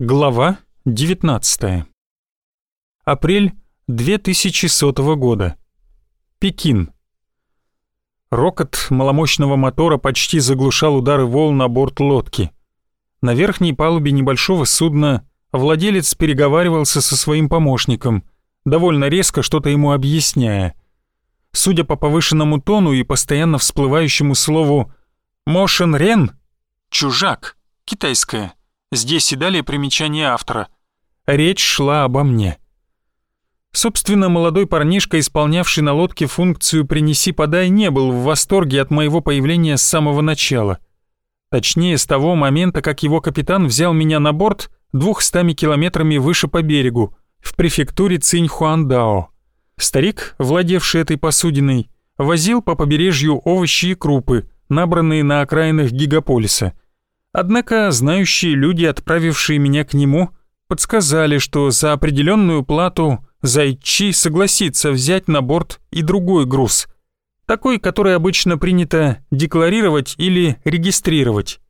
Глава 19. Апрель 2100 года. Пекин. Рокот маломощного мотора почти заглушал удары волн на борт лодки. На верхней палубе небольшого судна владелец переговаривался со своим помощником, довольно резко что-то ему объясняя. Судя по повышенному тону и постоянно всплывающему слову «Мошен Рен» — «чужак», китайское — Здесь и далее примечание автора. Речь шла обо мне. Собственно, молодой парнишка, исполнявший на лодке функцию «принеси-подай», не был в восторге от моего появления с самого начала. Точнее, с того момента, как его капитан взял меня на борт двухстами километрами выше по берегу, в префектуре Циньхуандао. Старик, владевший этой посудиной, возил по побережью овощи и крупы, набранные на окраинах гигаполиса – Однако знающие люди, отправившие меня к нему, подсказали, что за определенную плату Зайчи согласится взять на борт и другой груз, такой, который обычно принято декларировать или регистрировать.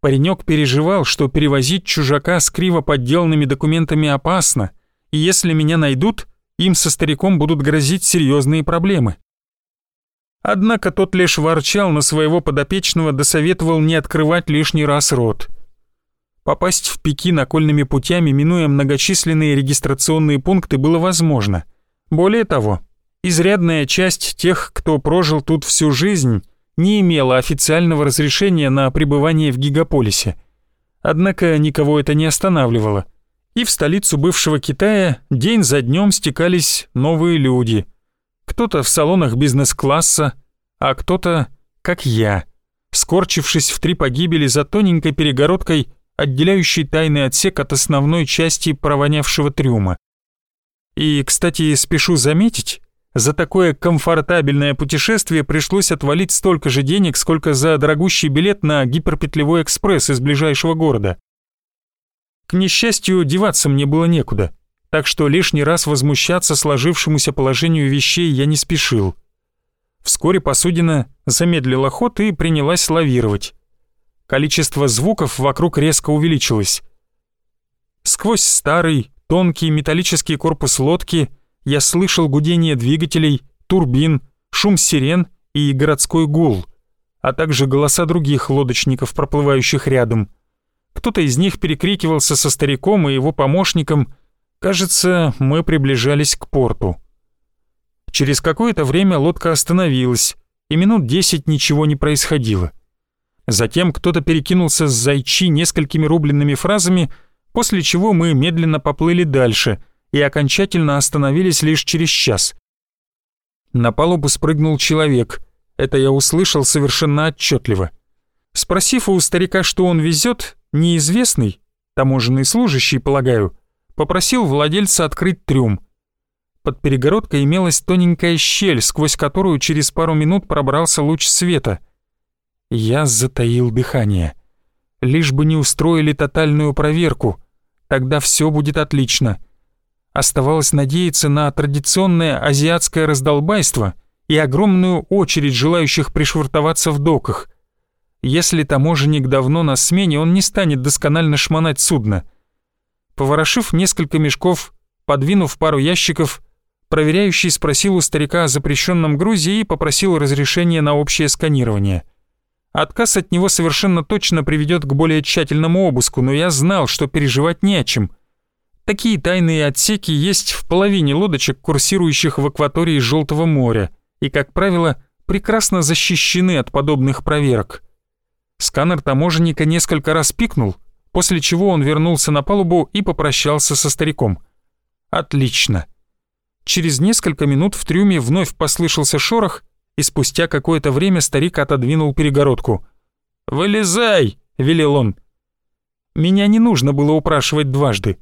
Паренек переживал, что перевозить чужака с криво подделанными документами опасно, и если меня найдут, им со стариком будут грозить серьезные проблемы. Однако тот лишь ворчал на своего подопечного, досоветовал не открывать лишний раз рот. Попасть в Пекин окольными путями, минуя многочисленные регистрационные пункты, было возможно. Более того, изрядная часть тех, кто прожил тут всю жизнь, не имела официального разрешения на пребывание в гигаполисе. Однако никого это не останавливало. И в столицу бывшего Китая день за днем стекались новые люди – кто-то в салонах бизнес-класса, а кто-то, как я, скорчившись в три погибели за тоненькой перегородкой, отделяющей тайный отсек от основной части провонявшего трюма. И, кстати, спешу заметить, за такое комфортабельное путешествие пришлось отвалить столько же денег, сколько за дорогущий билет на гиперпетлевой экспресс из ближайшего города. К несчастью, деваться мне было некуда так что лишний раз возмущаться сложившемуся положению вещей я не спешил. Вскоре посудина замедлила ход и принялась лавировать. Количество звуков вокруг резко увеличилось. Сквозь старый, тонкий металлический корпус лодки я слышал гудение двигателей, турбин, шум сирен и городской гул, а также голоса других лодочников, проплывающих рядом. Кто-то из них перекрикивался со стариком и его помощником – Кажется, мы приближались к порту. Через какое-то время лодка остановилась, и минут десять ничего не происходило. Затем кто-то перекинулся с зайчи несколькими рубленными фразами, после чего мы медленно поплыли дальше и окончательно остановились лишь через час. На палубу спрыгнул человек, это я услышал совершенно отчетливо. Спросив у старика, что он везет, неизвестный, таможенный служащий, полагаю, попросил владельца открыть трюм. Под перегородкой имелась тоненькая щель, сквозь которую через пару минут пробрался луч света. Я затаил дыхание. Лишь бы не устроили тотальную проверку, тогда все будет отлично. Оставалось надеяться на традиционное азиатское раздолбайство и огромную очередь желающих пришвартоваться в доках. Если таможенник давно на смене, он не станет досконально шмонать судно — Поворошив несколько мешков, подвинув пару ящиков, проверяющий спросил у старика о запрещенном грузе и попросил разрешения на общее сканирование. Отказ от него совершенно точно приведет к более тщательному обыску, но я знал, что переживать не о чем. Такие тайные отсеки есть в половине лодочек, курсирующих в акватории Желтого моря, и, как правило, прекрасно защищены от подобных проверок. Сканер таможенника несколько раз пикнул — после чего он вернулся на палубу и попрощался со стариком. «Отлично». Через несколько минут в трюме вновь послышался шорох, и спустя какое-то время старик отодвинул перегородку. «Вылезай!» — велел он. Меня не нужно было упрашивать дважды.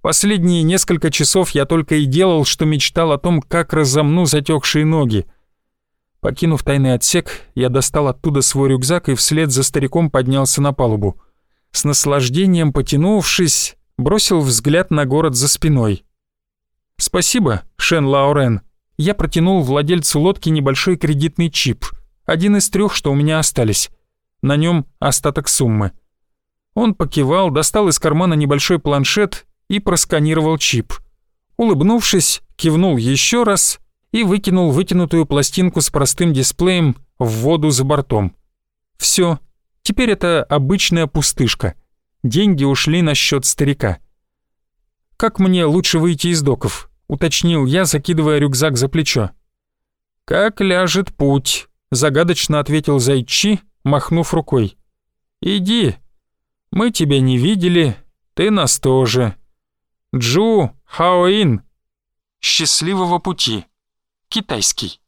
Последние несколько часов я только и делал, что мечтал о том, как разомну затекшие ноги. Покинув тайный отсек, я достал оттуда свой рюкзак и вслед за стариком поднялся на палубу с наслаждением потянувшись, бросил взгляд на город за спиной. «Спасибо, Шен Лаурен». Я протянул владельцу лодки небольшой кредитный чип, один из трех, что у меня остались. На нем остаток суммы. Он покивал, достал из кармана небольшой планшет и просканировал чип. Улыбнувшись, кивнул еще раз и выкинул вытянутую пластинку с простым дисплеем в воду за бортом. Все, теперь это обычная пустышка. Деньги ушли на счет старика. «Как мне лучше выйти из доков?» — уточнил я, закидывая рюкзак за плечо. «Как ляжет путь», — загадочно ответил Зайчи, махнув рукой. «Иди. Мы тебя не видели, ты нас тоже. Джу Хаоин. Счастливого пути. Китайский».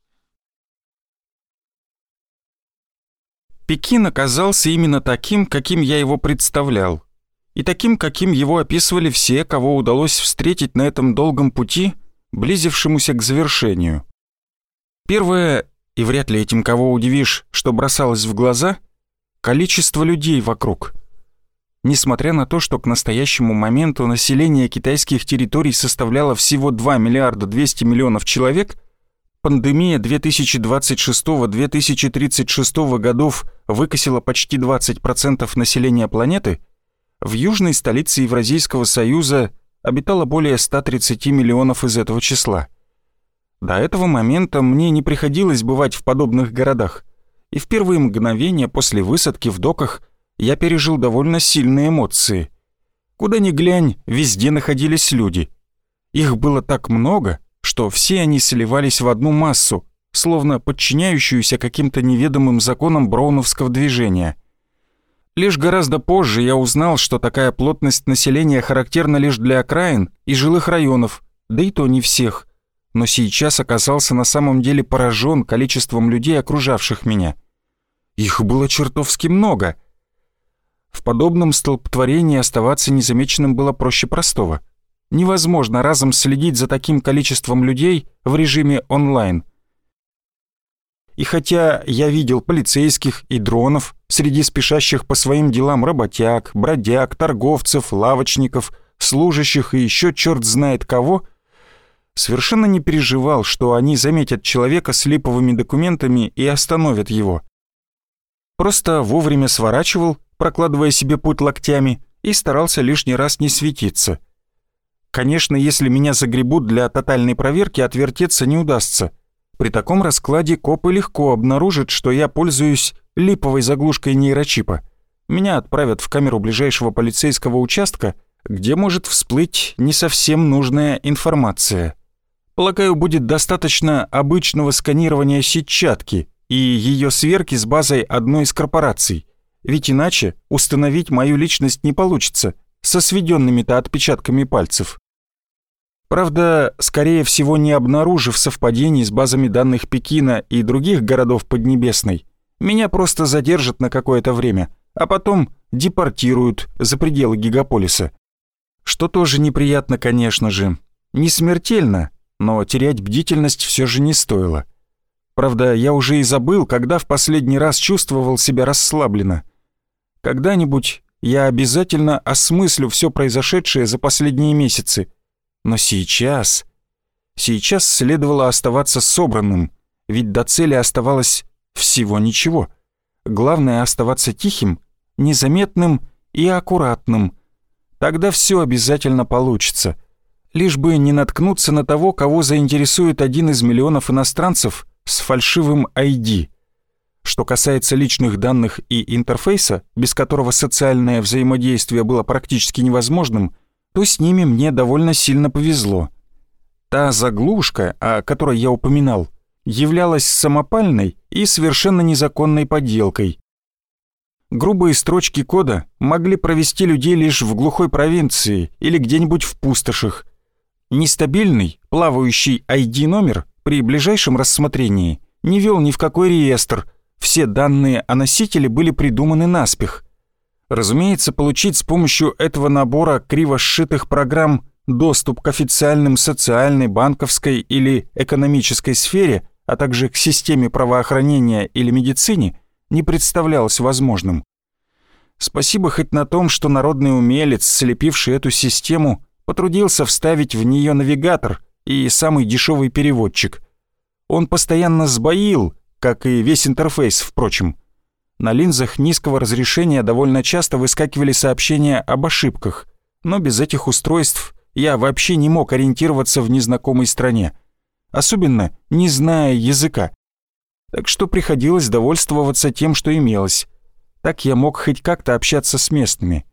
Пекин оказался именно таким, каким я его представлял, и таким, каким его описывали все, кого удалось встретить на этом долгом пути, близившемуся к завершению. Первое, и вряд ли этим кого удивишь, что бросалось в глаза — количество людей вокруг. Несмотря на то, что к настоящему моменту население китайских территорий составляло всего 2 миллиарда 200 миллионов человек, Пандемия 2026-2036 годов выкосила почти 20% населения планеты, в южной столице Евразийского Союза обитало более 130 миллионов из этого числа. До этого момента мне не приходилось бывать в подобных городах, и в первые мгновения после высадки в доках я пережил довольно сильные эмоции. Куда ни глянь, везде находились люди. Их было так много, что все они сливались в одну массу, словно подчиняющуюся каким-то неведомым законам броуновского движения. Лишь гораздо позже я узнал, что такая плотность населения характерна лишь для окраин и жилых районов, да и то не всех. Но сейчас оказался на самом деле поражен количеством людей, окружавших меня. Их было чертовски много. В подобном столпотворении оставаться незамеченным было проще простого — невозможно разом следить за таким количеством людей в режиме онлайн. И хотя я видел полицейских и дронов среди спешащих по своим делам работяг, бродяг, торговцев, лавочников, служащих и еще черт знает кого, совершенно не переживал, что они заметят человека с липовыми документами и остановят его. Просто вовремя сворачивал, прокладывая себе путь локтями, и старался лишний раз не светиться – Конечно, если меня загребут для тотальной проверки, отвертеться не удастся. При таком раскладе копы легко обнаружат, что я пользуюсь липовой заглушкой нейрочипа. Меня отправят в камеру ближайшего полицейского участка, где может всплыть не совсем нужная информация. Полагаю, будет достаточно обычного сканирования сетчатки и ее сверки с базой одной из корпораций. Ведь иначе установить мою личность не получится со сведенными-то отпечатками пальцев. Правда, скорее всего, не обнаружив совпадений с базами данных Пекина и других городов Поднебесной, меня просто задержат на какое-то время, а потом депортируют за пределы гигаполиса. Что тоже неприятно, конечно же. Не смертельно, но терять бдительность все же не стоило. Правда, я уже и забыл, когда в последний раз чувствовал себя расслабленно. Когда-нибудь я обязательно осмыслю все произошедшее за последние месяцы но сейчас... Сейчас следовало оставаться собранным, ведь до цели оставалось всего ничего. Главное оставаться тихим, незаметным и аккуратным. Тогда все обязательно получится. Лишь бы не наткнуться на того, кого заинтересует один из миллионов иностранцев с фальшивым ID. Что касается личных данных и интерфейса, без которого социальное взаимодействие было практически невозможным, то с ними мне довольно сильно повезло. Та заглушка, о которой я упоминал, являлась самопальной и совершенно незаконной подделкой. Грубые строчки кода могли провести людей лишь в глухой провинции или где-нибудь в пустошах. Нестабильный, плавающий ID-номер при ближайшем рассмотрении не вел ни в какой реестр, все данные о носителе были придуманы наспех. Разумеется, получить с помощью этого набора криво сшитых программ доступ к официальным социальной, банковской или экономической сфере, а также к системе правоохранения или медицине, не представлялось возможным. Спасибо хоть на том, что народный умелец, слепивший эту систему, потрудился вставить в нее навигатор и самый дешевый переводчик. Он постоянно сбоил, как и весь интерфейс, впрочем. На линзах низкого разрешения довольно часто выскакивали сообщения об ошибках, но без этих устройств я вообще не мог ориентироваться в незнакомой стране, особенно не зная языка. Так что приходилось довольствоваться тем, что имелось. Так я мог хоть как-то общаться с местными.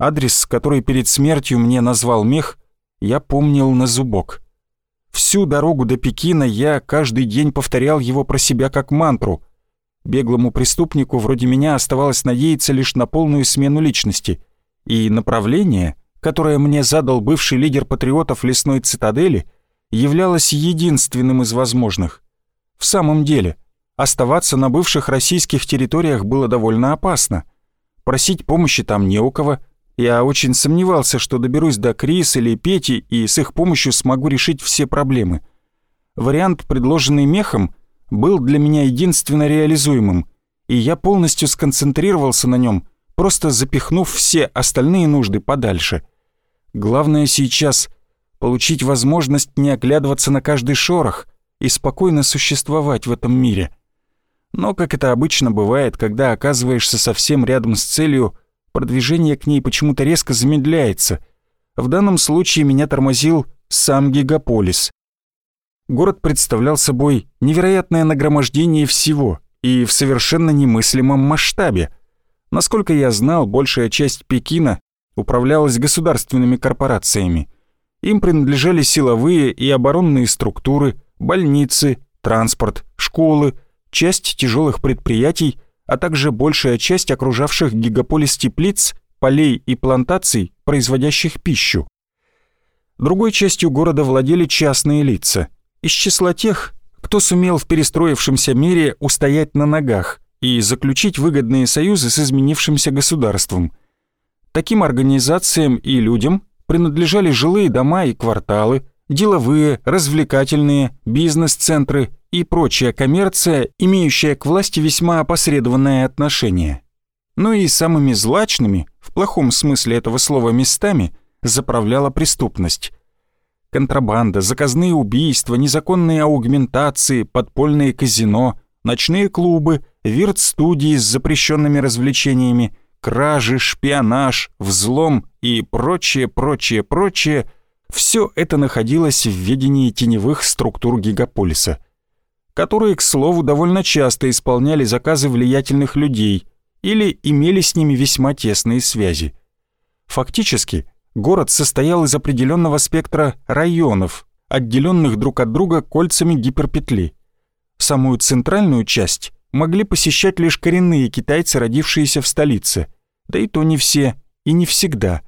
Адрес, который перед смертью мне назвал мех, я помнил на зубок. Всю дорогу до Пекина я каждый день повторял его про себя как мантру. Беглому преступнику вроде меня оставалось надеяться лишь на полную смену личности. И направление, которое мне задал бывший лидер патриотов лесной цитадели, являлось единственным из возможных. В самом деле, оставаться на бывших российских территориях было довольно опасно. Просить помощи там не у кого — я очень сомневался, что доберусь до Крис или Пети и с их помощью смогу решить все проблемы. Вариант, предложенный мехом, был для меня единственно реализуемым, и я полностью сконцентрировался на нем, просто запихнув все остальные нужды подальше. Главное сейчас — получить возможность не оглядываться на каждый шорох и спокойно существовать в этом мире. Но, как это обычно бывает, когда оказываешься совсем рядом с целью — продвижение к ней почему-то резко замедляется. В данном случае меня тормозил сам гигаполис. Город представлял собой невероятное нагромождение всего и в совершенно немыслимом масштабе. Насколько я знал, большая часть Пекина управлялась государственными корпорациями. Им принадлежали силовые и оборонные структуры, больницы, транспорт, школы, часть тяжелых предприятий а также большая часть окружавших гигаполис теплиц, полей и плантаций, производящих пищу. Другой частью города владели частные лица, из числа тех, кто сумел в перестроившемся мире устоять на ногах и заключить выгодные союзы с изменившимся государством. Таким организациям и людям принадлежали жилые дома и кварталы, деловые, развлекательные, бизнес-центры и прочая коммерция, имеющая к власти весьма опосредованное отношение. Но и самыми злачными, в плохом смысле этого слова местами, заправляла преступность. Контрабанда, заказные убийства, незаконные аугментации, подпольные казино, ночные клубы, вирт-студии с запрещенными развлечениями, кражи, шпионаж, взлом и прочее, прочее, прочее – все это находилось в ведении теневых структур гигаполиса – которые, к слову, довольно часто исполняли заказы влиятельных людей или имели с ними весьма тесные связи. Фактически, город состоял из определенного спектра районов, отделенных друг от друга кольцами гиперпетли. Самую центральную часть могли посещать лишь коренные китайцы, родившиеся в столице, да и то не все и не всегда.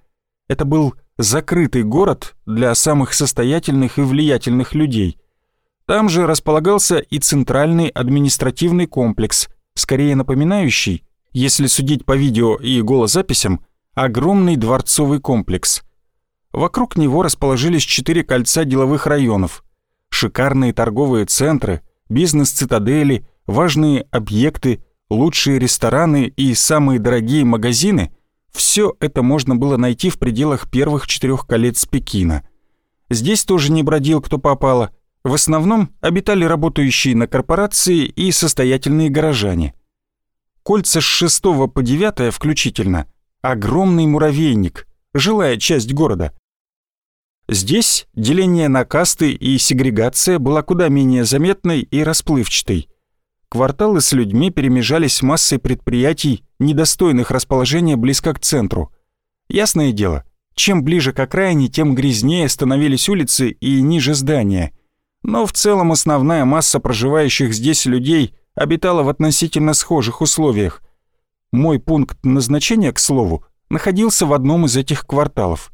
Это был закрытый город для самых состоятельных и влиятельных людей – там же располагался и центральный административный комплекс, скорее напоминающий, если судить по видео и голозаписям, огромный дворцовый комплекс. Вокруг него расположились четыре кольца деловых районов, шикарные торговые центры, бизнес-цитадели, важные объекты, лучшие рестораны и самые дорогие магазины – все это можно было найти в пределах первых четырех колец Пекина. Здесь тоже не бродил кто попало, в основном обитали работающие на корпорации и состоятельные горожане. Кольца с 6 по 9 включительно – огромный муравейник, жилая часть города. Здесь деление на касты и сегрегация была куда менее заметной и расплывчатой. Кварталы с людьми перемежались массой предприятий, недостойных расположения близко к центру. Ясное дело, чем ближе к окраине, тем грязнее становились улицы и ниже здания – но в целом основная масса проживающих здесь людей обитала в относительно схожих условиях. Мой пункт назначения, к слову, находился в одном из этих кварталов.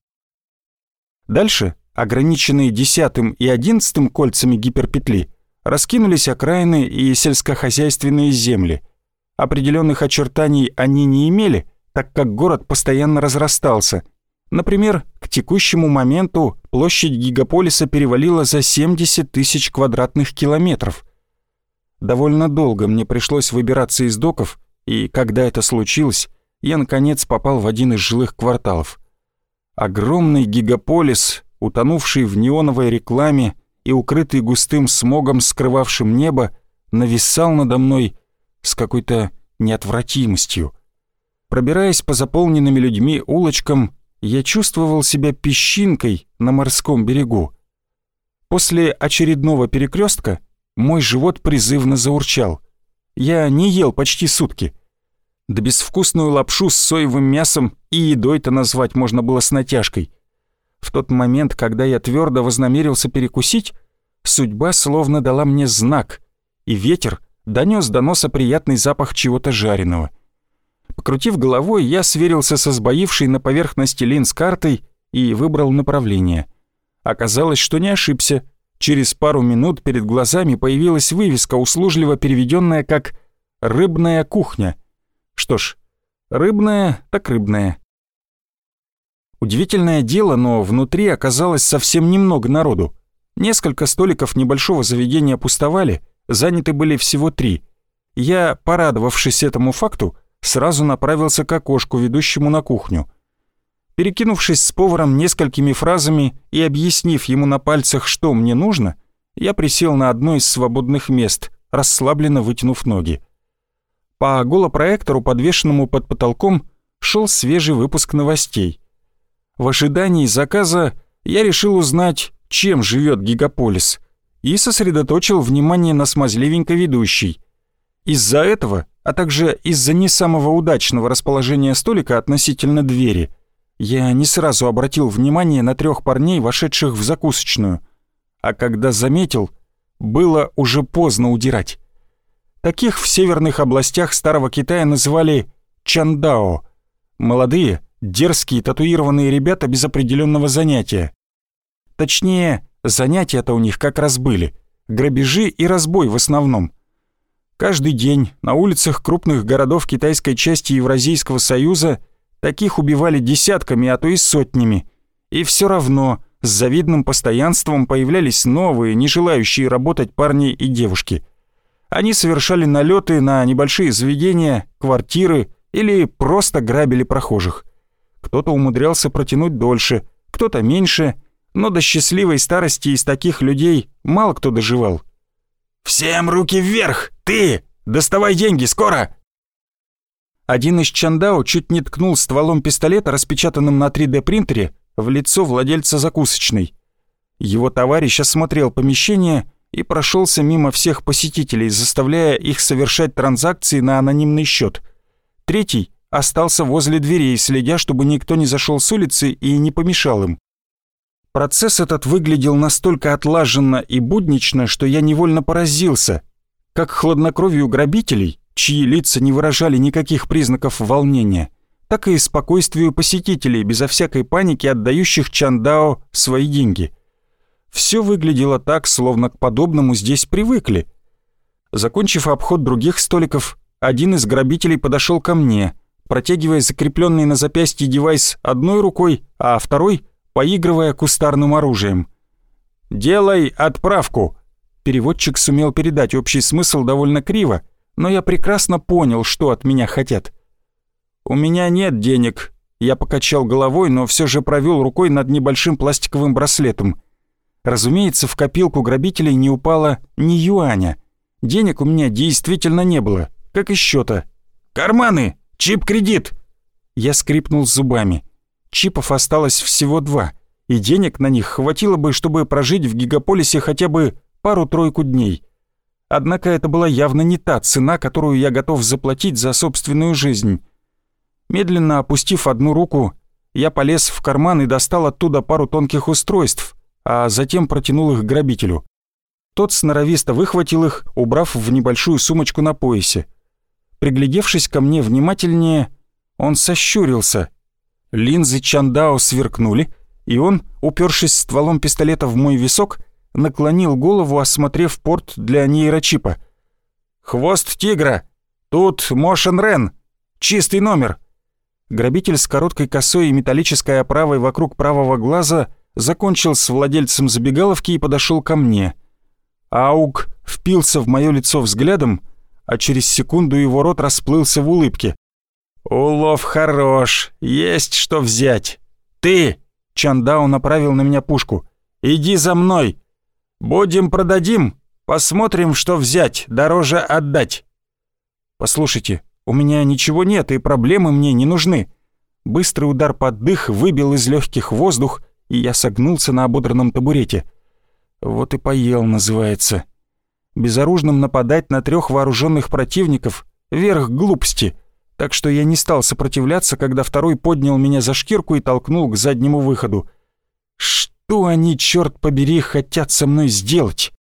Дальше, ограниченные десятым и одиннадцатым кольцами гиперпетли, раскинулись окраины и сельскохозяйственные земли. Определенных очертаний они не имели, так как город постоянно разрастался, Например, к текущему моменту площадь гигаполиса перевалила за 70 тысяч квадратных километров. Довольно долго мне пришлось выбираться из доков, и когда это случилось, я наконец попал в один из жилых кварталов. Огромный гигаполис, утонувший в неоновой рекламе и укрытый густым смогом, скрывавшим небо, нависал надо мной с какой-то неотвратимостью. Пробираясь по заполненными людьми улочкам, я чувствовал себя песчинкой на морском берегу. После очередного перекрестка мой живот призывно заурчал. Я не ел почти сутки. Да безвкусную лапшу с соевым мясом и едой-то назвать можно было с натяжкой. В тот момент, когда я твердо вознамерился перекусить, судьба словно дала мне знак, и ветер донес до носа приятный запах чего-то жареного. Покрутив головой, я сверился со сбоившей на поверхности линз картой и выбрал направление. Оказалось, что не ошибся. Через пару минут перед глазами появилась вывеска, услужливо переведенная как «рыбная кухня». Что ж, рыбная так рыбная. Удивительное дело, но внутри оказалось совсем немного народу. Несколько столиков небольшого заведения пустовали, заняты были всего три. Я, порадовавшись этому факту, сразу направился к окошку, ведущему на кухню. Перекинувшись с поваром несколькими фразами и объяснив ему на пальцах, что мне нужно, я присел на одно из свободных мест, расслабленно вытянув ноги. По голопроектору, подвешенному под потолком, шел свежий выпуск новостей. В ожидании заказа я решил узнать, чем живет гигаполис, и сосредоточил внимание на смазливенько ведущей. Из-за этого, а также из-за не самого удачного расположения столика относительно двери, я не сразу обратил внимание на трех парней, вошедших в закусочную. А когда заметил, было уже поздно удирать. Таких в северных областях Старого Китая называли «чандао» — молодые, дерзкие татуированные ребята без определенного занятия. Точнее, занятия-то у них как раз были. Грабежи и разбой в основном. Каждый день на улицах крупных городов китайской части Евразийского Союза таких убивали десятками, а то и сотнями. И все равно с завидным постоянством появлялись новые, не желающие работать парни и девушки. Они совершали налеты на небольшие заведения, квартиры или просто грабили прохожих. Кто-то умудрялся протянуть дольше, кто-то меньше, но до счастливой старости из таких людей мало кто доживал. «Всем руки вверх! Ты! Доставай деньги, скоро!» Один из Чандао чуть не ткнул стволом пистолета, распечатанным на 3D-принтере, в лицо владельца закусочной. Его товарищ осмотрел помещение и прошелся мимо всех посетителей, заставляя их совершать транзакции на анонимный счет. Третий остался возле дверей, следя, чтобы никто не зашел с улицы и не помешал им. Процесс этот выглядел настолько отлаженно и буднично, что я невольно поразился, как хладнокровию грабителей, чьи лица не выражали никаких признаков волнения, так и спокойствию посетителей, безо всякой паники отдающих Чандао свои деньги. Все выглядело так, словно к подобному здесь привыкли. Закончив обход других столиков, один из грабителей подошел ко мне, протягивая закрепленный на запястье девайс одной рукой, а второй — поигрывая кустарным оружием. «Делай отправку!» Переводчик сумел передать общий смысл довольно криво, но я прекрасно понял, что от меня хотят. «У меня нет денег», я покачал головой, но все же провел рукой над небольшим пластиковым браслетом. Разумеется, в копилку грабителей не упало ни юаня. Денег у меня действительно не было, как и счета. «Карманы! Чип-кредит!» Я скрипнул зубами. Чипов осталось всего два, и денег на них хватило бы, чтобы прожить в гигаполисе хотя бы пару-тройку дней. Однако это была явно не та цена, которую я готов заплатить за собственную жизнь. Медленно опустив одну руку, я полез в карман и достал оттуда пару тонких устройств, а затем протянул их грабителю. Тот сноровисто выхватил их, убрав в небольшую сумочку на поясе. Приглядевшись ко мне внимательнее, он сощурился — Линзы Чандао сверкнули, и он, упершись стволом пистолета в мой висок, наклонил голову, осмотрев порт для нейрочипа. «Хвост тигра! Тут Мошен Рен! Чистый номер!» Грабитель с короткой косой и металлической оправой вокруг правого глаза закончил с владельцем забегаловки и подошел ко мне. Аук впился в мое лицо взглядом, а через секунду его рот расплылся в улыбке. «Улов хорош, есть что взять. Ты!» Чандау направил на меня пушку. «Иди за мной. Будем продадим, посмотрим, что взять, дороже отдать». «Послушайте, У меня ничего нет, и проблемы мне не нужны. Быстрый удар под дых выбил из легких воздух, и я согнулся на ободранном табурете. Вот и поел, называется. Безоружным нападать на трех вооруженных противников — верх глупости, так что я не стал сопротивляться, когда второй поднял меня за шкирку и толкнул к заднему выходу. Что они, черт побери, хотят со мной сделать?